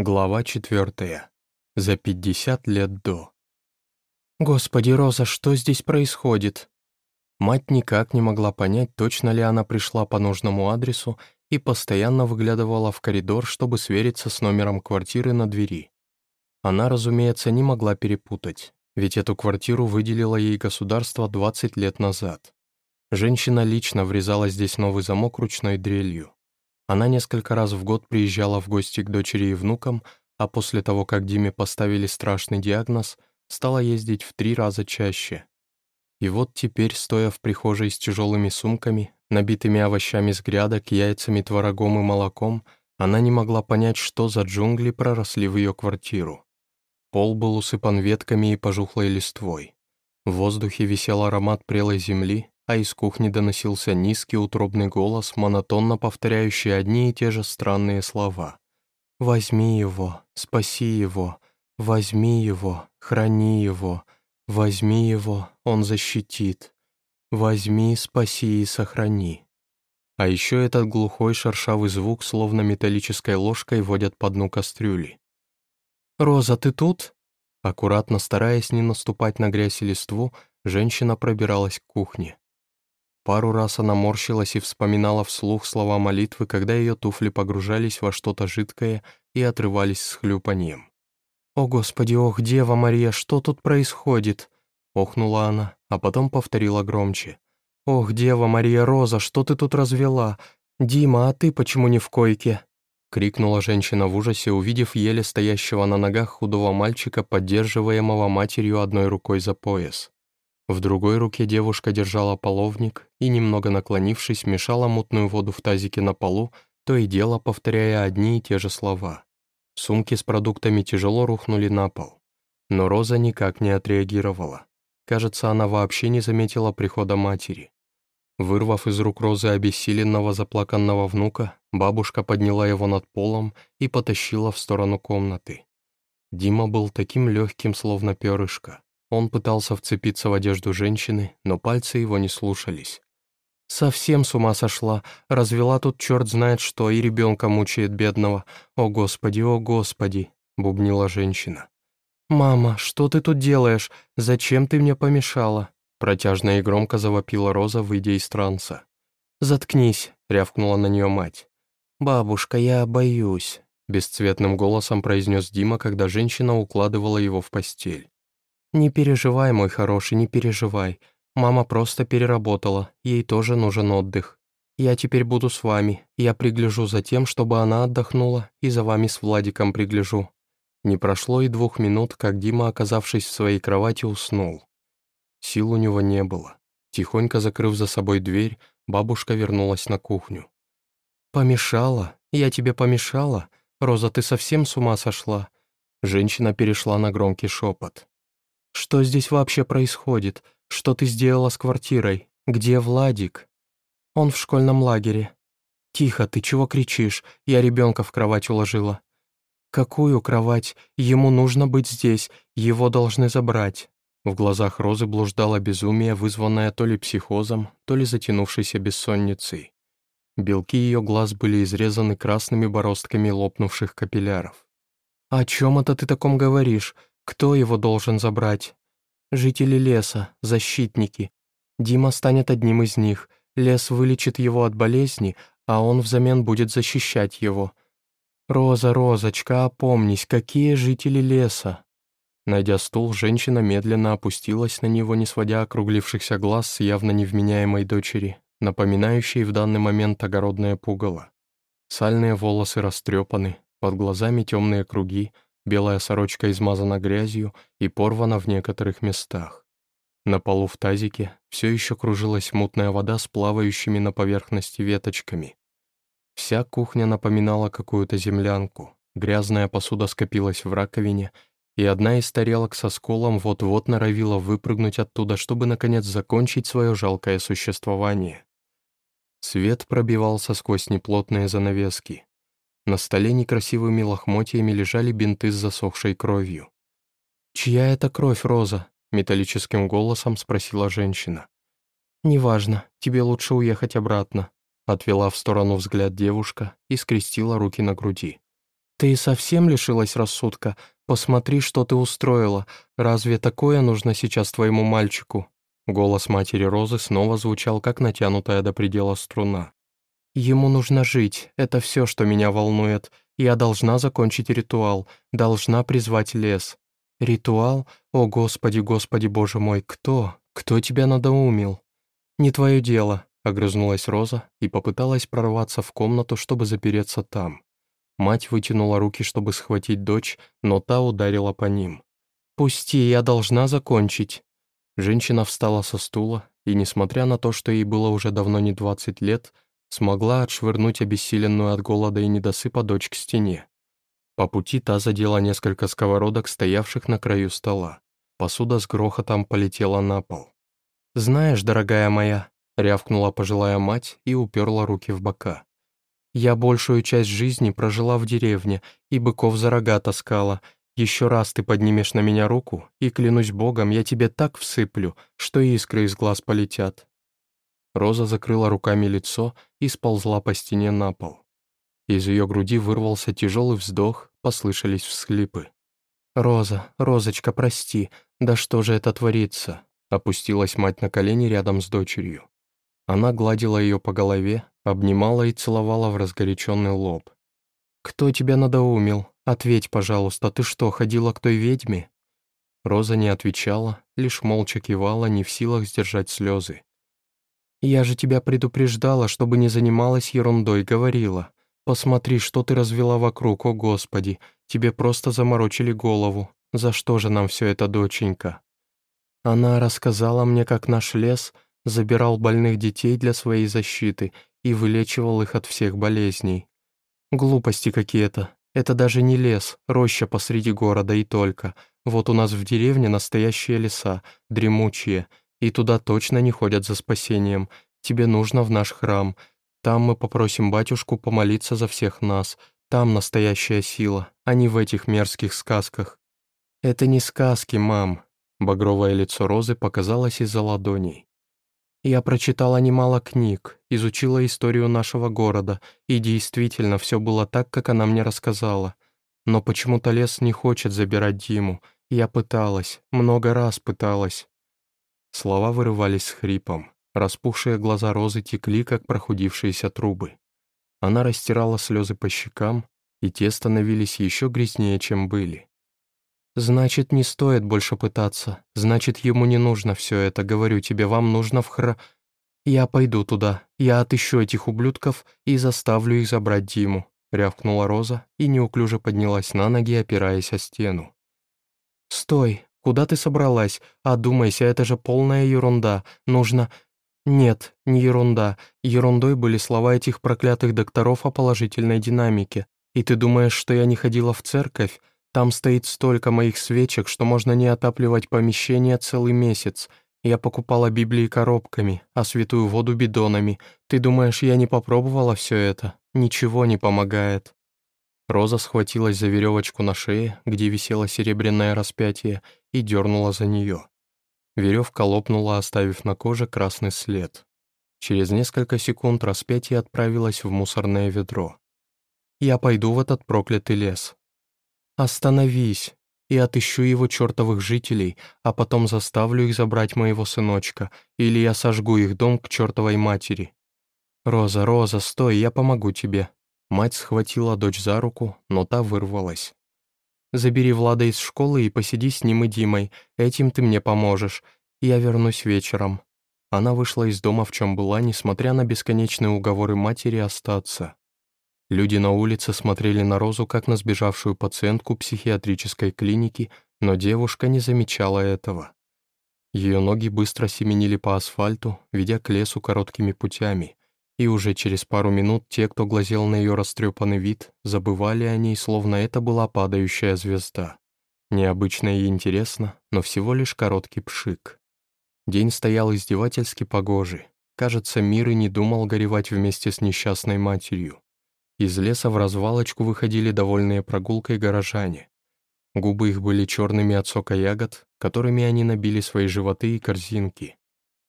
Глава четвертая. За пятьдесят лет до. «Господи, Роза, что здесь происходит?» Мать никак не могла понять, точно ли она пришла по нужному адресу и постоянно выглядывала в коридор, чтобы свериться с номером квартиры на двери. Она, разумеется, не могла перепутать, ведь эту квартиру выделило ей государство 20 лет назад. Женщина лично врезала здесь новый замок ручной дрелью. Она несколько раз в год приезжала в гости к дочери и внукам, а после того, как Диме поставили страшный диагноз, стала ездить в три раза чаще. И вот теперь, стоя в прихожей с тяжелыми сумками, набитыми овощами с грядок, яйцами, творогом и молоком, она не могла понять, что за джунгли проросли в ее квартиру. Пол был усыпан ветками и пожухлой листвой. В воздухе висел аромат прелой земли, а из кухни доносился низкий утробный голос, монотонно повторяющий одни и те же странные слова. «Возьми его, спаси его, возьми его, храни его, возьми его, он защитит, возьми, спаси и сохрани». А еще этот глухой шершавый звук, словно металлической ложкой, водят по дну кастрюли. «Роза, ты тут?» Аккуратно стараясь не наступать на грязь и листву, женщина пробиралась к кухне. Пару раз она морщилась и вспоминала вслух слова молитвы, когда ее туфли погружались во что-то жидкое и отрывались с хлюпаньем. «О, Господи, ох, Дева Мария, что тут происходит?» Охнула она, а потом повторила громче. «Ох, Дева Мария Роза, что ты тут развела? Дима, а ты почему не в койке?» Крикнула женщина в ужасе, увидев еле стоящего на ногах худого мальчика, поддерживаемого матерью одной рукой за пояс. В другой руке девушка держала половник и, немного наклонившись, мешала мутную воду в тазике на полу, то и дело повторяя одни и те же слова. Сумки с продуктами тяжело рухнули на пол. Но Роза никак не отреагировала. Кажется, она вообще не заметила прихода матери. Вырвав из рук Розы обессиленного заплаканного внука, бабушка подняла его над полом и потащила в сторону комнаты. Дима был таким легким, словно перышко. Он пытался вцепиться в одежду женщины, но пальцы его не слушались. «Совсем с ума сошла. Развела тут черт знает что, и ребенка мучает бедного. О, Господи, о, Господи!» — бубнила женщина. «Мама, что ты тут делаешь? Зачем ты мне помешала?» Протяжно и громко завопила Роза, выйдя из транса. «Заткнись», — рявкнула на нее мать. «Бабушка, я боюсь», — бесцветным голосом произнес Дима, когда женщина укладывала его в постель. «Не переживай, мой хороший, не переживай. Мама просто переработала, ей тоже нужен отдых. Я теперь буду с вами, я пригляжу за тем, чтобы она отдохнула, и за вами с Владиком пригляжу». Не прошло и двух минут, как Дима, оказавшись в своей кровати, уснул. Сил у него не было. Тихонько закрыв за собой дверь, бабушка вернулась на кухню. «Помешала? Я тебе помешала? Роза, ты совсем с ума сошла?» Женщина перешла на громкий шепот. Что здесь вообще происходит? Что ты сделала с квартирой? Где Владик? Он в школьном лагере. Тихо, ты чего кричишь? Я ребенка в кровать уложила. Какую кровать? Ему нужно быть здесь, его должны забрать. В глазах Розы блуждало безумие, вызванное то ли психозом, то ли затянувшейся бессонницей. Белки ее глаз были изрезаны красными бороздками лопнувших капилляров. «О чем это ты таком говоришь? Кто его должен забрать? Жители леса, защитники. Дима станет одним из них. Лес вылечит его от болезни, а он взамен будет защищать его. «Роза, Розочка, опомнись, какие жители леса?» Найдя стул, женщина медленно опустилась на него, не сводя округлившихся глаз с явно невменяемой дочери, напоминающей в данный момент огородное пугало. Сальные волосы растрепаны, под глазами темные круги — Белая сорочка измазана грязью и порвана в некоторых местах. На полу в тазике все еще кружилась мутная вода с плавающими на поверхности веточками. Вся кухня напоминала какую-то землянку. Грязная посуда скопилась в раковине, и одна из тарелок со сколом вот-вот норовила выпрыгнуть оттуда, чтобы, наконец, закончить свое жалкое существование. Свет пробивался сквозь неплотные занавески. На столе некрасивыми лохмотьями лежали бинты с засохшей кровью. «Чья это кровь, Роза?» — металлическим голосом спросила женщина. «Неважно, тебе лучше уехать обратно», — отвела в сторону взгляд девушка и скрестила руки на груди. «Ты совсем лишилась рассудка? Посмотри, что ты устроила. Разве такое нужно сейчас твоему мальчику?» Голос матери Розы снова звучал, как натянутая до предела струна. «Ему нужно жить, это все, что меня волнует. Я должна закончить ритуал, должна призвать лес. Ритуал? О, Господи, Господи, Боже мой, кто? Кто тебя надоумил?» «Не твое дело», — огрызнулась Роза и попыталась прорваться в комнату, чтобы запереться там. Мать вытянула руки, чтобы схватить дочь, но та ударила по ним. «Пусти, я должна закончить». Женщина встала со стула и, несмотря на то, что ей было уже давно не 20 лет, смогла отшвырнуть обессиленную от голода и недосыпа дочь к стене. По пути та задела несколько сковородок, стоявших на краю стола. Посуда с грохотом полетела на пол. «Знаешь, дорогая моя», — рявкнула пожилая мать и уперла руки в бока. «Я большую часть жизни прожила в деревне и быков за рога таскала, еще раз ты поднимешь на меня руку, и, клянусь богом, я тебе так всыплю, что искры из глаз полетят». Роза закрыла руками лицо и сползла по стене на пол. Из ее груди вырвался тяжелый вздох, послышались всхлипы. «Роза, Розочка, прости, да что же это творится?» Опустилась мать на колени рядом с дочерью. Она гладила ее по голове, обнимала и целовала в разгоряченный лоб. «Кто тебя надоумил? «Ответь, пожалуйста, ты что, ходила к той ведьме?» Роза не отвечала, лишь молча кивала, не в силах сдержать слезы. «Я же тебя предупреждала, чтобы не занималась ерундой, говорила. Посмотри, что ты развела вокруг, о Господи, тебе просто заморочили голову. За что же нам все это, доченька?» Она рассказала мне, как наш лес забирал больных детей для своей защиты и вылечивал их от всех болезней. Глупости какие-то, это даже не лес, роща посреди города и только. Вот у нас в деревне настоящие леса, дремучие, и туда точно не ходят за спасением. Тебе нужно в наш храм. Там мы попросим батюшку помолиться за всех нас. Там настоящая сила, а не в этих мерзких сказках». «Это не сказки, мам», — багровое лицо Розы показалось из-за ладоней. Я прочитала немало книг, изучила историю нашего города, и действительно все было так, как она мне рассказала. Но почему-то лес не хочет забирать Диму. Я пыталась, много раз пыталась. Слова вырывались с хрипом. Распухшие глаза Розы текли, как прохудившиеся трубы. Она растирала слезы по щекам, и те становились еще грязнее, чем были. «Значит, не стоит больше пытаться. Значит, ему не нужно все это. Говорю тебе, вам нужно в хра...» «Я пойду туда. Я отыщу этих ублюдков и заставлю их забрать Диму», — рявкнула Роза и неуклюже поднялась на ноги, опираясь о стену. «Стой! Куда ты собралась? Одумайся, это же полная ерунда. Нужно...» «Нет, не ерунда. Ерундой были слова этих проклятых докторов о положительной динамике. И ты думаешь, что я не ходила в церковь? Там стоит столько моих свечек, что можно не отапливать помещение целый месяц. Я покупала Библии коробками, а святую воду бидонами. Ты думаешь, я не попробовала все это? Ничего не помогает». Роза схватилась за веревочку на шее, где висело серебряное распятие, и дернула за нее. Веревка лопнула, оставив на коже красный след. Через несколько секунд распятие отправилось в мусорное ведро. «Я пойду в этот проклятый лес. «Остановись, и отыщу его чертовых жителей, а потом заставлю их забрать моего сыночка, или я сожгу их дом к чертовой матери». «Роза, Роза, стой, я помогу тебе». Мать схватила дочь за руку, но та вырвалась. «Забери Влада из школы и посиди с ним и Димой, этим ты мне поможешь. Я вернусь вечером». Она вышла из дома, в чем была, несмотря на бесконечные уговоры матери остаться. Люди на улице смотрели на Розу как на сбежавшую пациентку психиатрической клиники, но девушка не замечала этого. Ее ноги быстро семенили по асфальту, ведя к лесу короткими путями, и уже через пару минут те, кто глазел на ее растрепанный вид, забывали о ней, словно это была падающая звезда. Необычно и интересно, но всего лишь короткий пшик. День стоял издевательски погожий. Кажется, мир и не думал горевать вместе с несчастной матерью. Из леса в развалочку выходили довольные прогулкой горожане. Губы их были черными от сока ягод, которыми они набили свои животы и корзинки.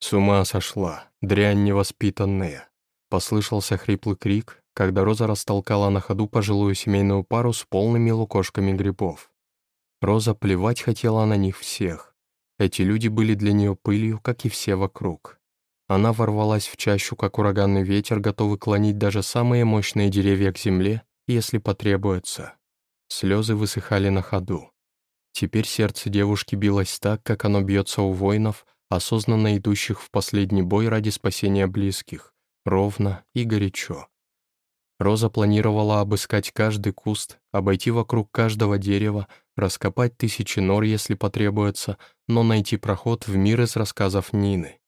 «С ума сошла, дрянь невоспитанная!» Послышался хриплый крик, когда Роза растолкала на ходу пожилую семейную пару с полными лукошками грибов. Роза плевать хотела на них всех. Эти люди были для нее пылью, как и все вокруг. Она ворвалась в чащу, как ураганный ветер, готовый клонить даже самые мощные деревья к земле, если потребуется. Слезы высыхали на ходу. Теперь сердце девушки билось так, как оно бьется у воинов, осознанно идущих в последний бой ради спасения близких, ровно и горячо. Роза планировала обыскать каждый куст, обойти вокруг каждого дерева, раскопать тысячи нор, если потребуется, но найти проход в мир из рассказов Нины.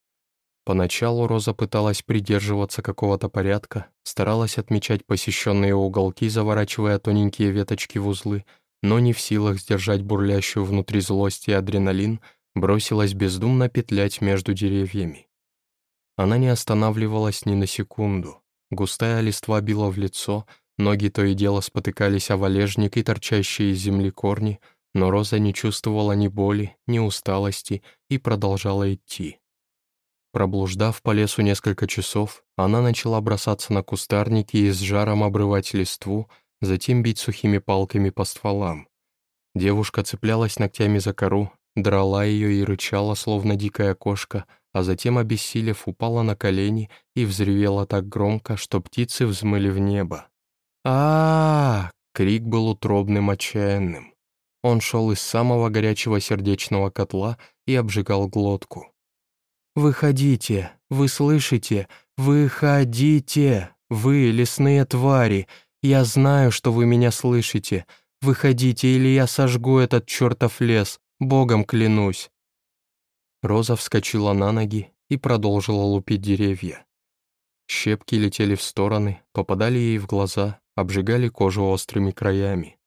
Поначалу Роза пыталась придерживаться какого-то порядка, старалась отмечать посещенные уголки, заворачивая тоненькие веточки в узлы, но не в силах сдержать бурлящую внутри злость и адреналин, бросилась бездумно петлять между деревьями. Она не останавливалась ни на секунду. Густая листва била в лицо, ноги то и дело спотыкались о валежник и торчащие из земли корни, но Роза не чувствовала ни боли, ни усталости и продолжала идти. Проблуждав по лесу несколько часов, она начала бросаться на кустарники и с жаром обрывать листву, затем бить сухими палками по стволам. Девушка цеплялась ногтями за кору, драла ее и рычала, словно дикая кошка, а затем, обессилев, упала на колени и взревела так громко, что птицы взмыли в небо. а, -а, -а Крик был утробным, отчаянным. Он шел из самого горячего сердечного котла и обжигал глотку. «Выходите! Вы слышите? Выходите! Вы, лесные твари! Я знаю, что вы меня слышите! Выходите, или я сожгу этот чертов лес! Богом клянусь!» Роза вскочила на ноги и продолжила лупить деревья. Щепки летели в стороны, попадали ей в глаза, обжигали кожу острыми краями.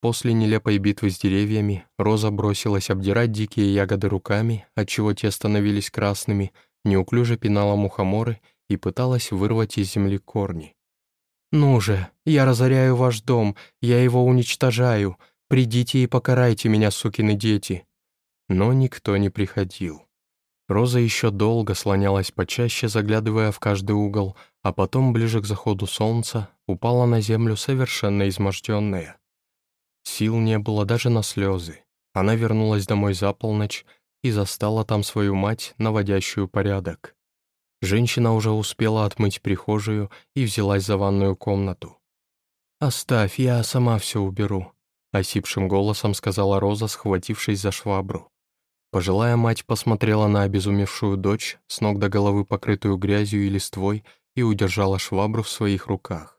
После нелепой битвы с деревьями Роза бросилась обдирать дикие ягоды руками, отчего те становились красными, неуклюже пинала мухоморы и пыталась вырвать из земли корни. «Ну же, я разоряю ваш дом, я его уничтожаю. Придите и покарайте меня, сукины дети». Но никто не приходил. Роза еще долго слонялась почаще, заглядывая в каждый угол, а потом, ближе к заходу солнца, упала на землю совершенно изможденная. Сил не было даже на слезы. Она вернулась домой за полночь и застала там свою мать, наводящую порядок. Женщина уже успела отмыть прихожую и взялась за ванную комнату. «Оставь, я сама все уберу», — осипшим голосом сказала Роза, схватившись за швабру. Пожилая мать посмотрела на обезумевшую дочь, с ног до головы покрытую грязью и листвой, и удержала швабру в своих руках.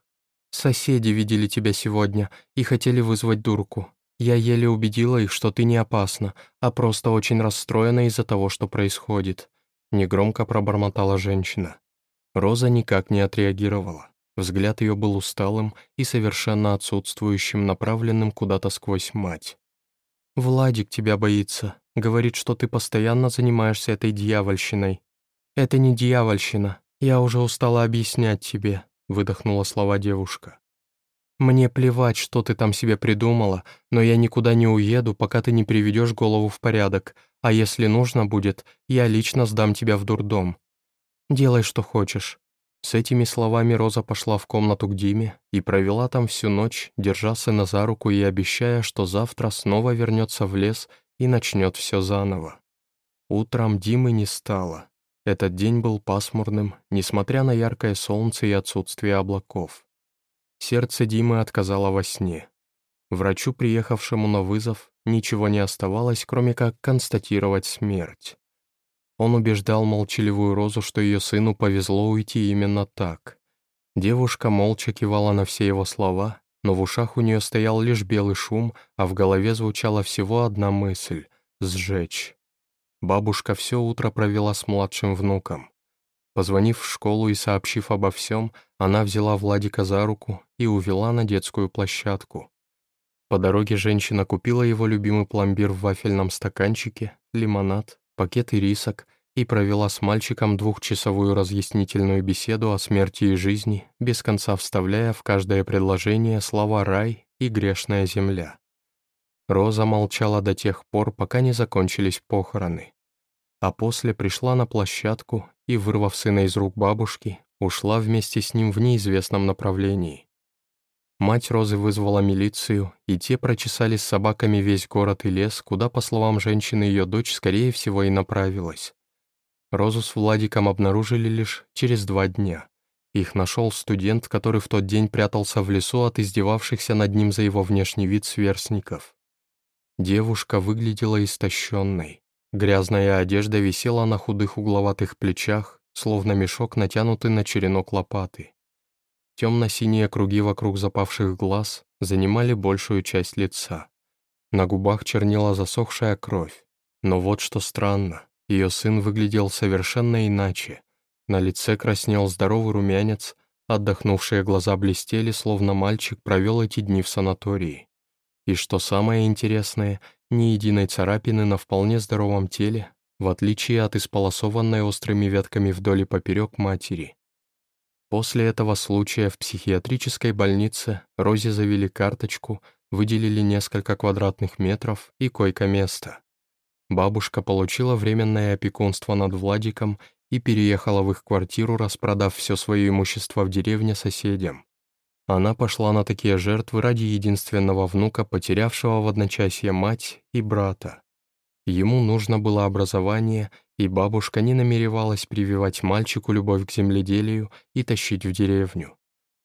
Соседи видели тебя сегодня и хотели вызвать дурку. Я еле убедила их, что ты не опасна, а просто очень расстроена из-за того, что происходит». Негромко пробормотала женщина. Роза никак не отреагировала. Взгляд ее был усталым и совершенно отсутствующим, направленным куда-то сквозь мать. «Владик тебя боится. Говорит, что ты постоянно занимаешься этой дьявольщиной. Это не дьявольщина. Я уже устала объяснять тебе. — выдохнула слова девушка. «Мне плевать, что ты там себе придумала, но я никуда не уеду, пока ты не приведешь голову в порядок, а если нужно будет, я лично сдам тебя в дурдом. Делай, что хочешь». С этими словами Роза пошла в комнату к Диме и провела там всю ночь, держа сына за руку и обещая, что завтра снова вернется в лес и начнет все заново. Утром Димы не стало. Этот день был пасмурным, несмотря на яркое солнце и отсутствие облаков. Сердце Димы отказало во сне. Врачу, приехавшему на вызов, ничего не оставалось, кроме как констатировать смерть. Он убеждал молчаливую Розу, что ее сыну повезло уйти именно так. Девушка молча кивала на все его слова, но в ушах у нее стоял лишь белый шум, а в голове звучала всего одна мысль — «сжечь». Бабушка все утро провела с младшим внуком. Позвонив в школу и сообщив обо всем, она взяла Владика за руку и увела на детскую площадку. По дороге женщина купила его любимый пломбир в вафельном стаканчике, лимонад, пакет ирисок и провела с мальчиком двухчасовую разъяснительную беседу о смерти и жизни, без конца вставляя в каждое предложение слова «рай» и «грешная земля». Роза молчала до тех пор, пока не закончились похороны. А после пришла на площадку и, вырвав сына из рук бабушки, ушла вместе с ним в неизвестном направлении. Мать Розы вызвала милицию, и те прочесали с собаками весь город и лес, куда, по словам женщины, ее дочь, скорее всего, и направилась. Розу с Владиком обнаружили лишь через два дня. Их нашел студент, который в тот день прятался в лесу от издевавшихся над ним за его внешний вид сверстников. Девушка выглядела истощенной. Грязная одежда висела на худых угловатых плечах, словно мешок, натянутый на черенок лопаты. Темно-синие круги вокруг запавших глаз занимали большую часть лица. На губах чернела засохшая кровь. Но вот что странно, ее сын выглядел совершенно иначе. На лице краснел здоровый румянец, отдохнувшие глаза блестели, словно мальчик провел эти дни в санатории. И что самое интересное, ни единой царапины на вполне здоровом теле, в отличие от исполосованной острыми ветками вдоль и поперек матери. После этого случая в психиатрической больнице Розе завели карточку, выделили несколько квадратных метров и койко-место. Бабушка получила временное опекунство над Владиком и переехала в их квартиру, распродав все свое имущество в деревне соседям. Она пошла на такие жертвы ради единственного внука, потерявшего в одночасье мать и брата. Ему нужно было образование, и бабушка не намеревалась прививать мальчику любовь к земледелию и тащить в деревню.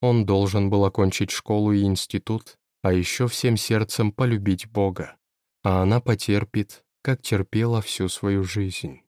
Он должен был окончить школу и институт, а еще всем сердцем полюбить Бога. А она потерпит, как терпела всю свою жизнь.